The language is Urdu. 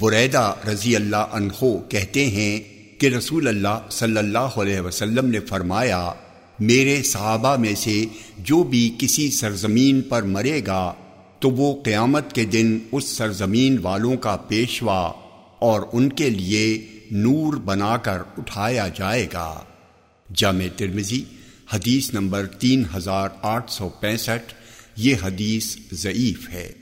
بریدہ رضی اللہ عنہ کہتے ہیں کہ رسول اللہ صلی اللہ علیہ وسلم نے فرمایا، میرے صحابہ میں سے جو بھی کسی سرزمین پر مرے گا، تو وہ قیامت کے دن اس سرزمین والوں کا پیشوا اور ان کے لیے نور بنا کر اٹھایا جائے گا۔ جامع ترمزی حدیث نمبر تین ہزار آٹھ سو پینسٹھ، یہ حدیث ضعیف ہے۔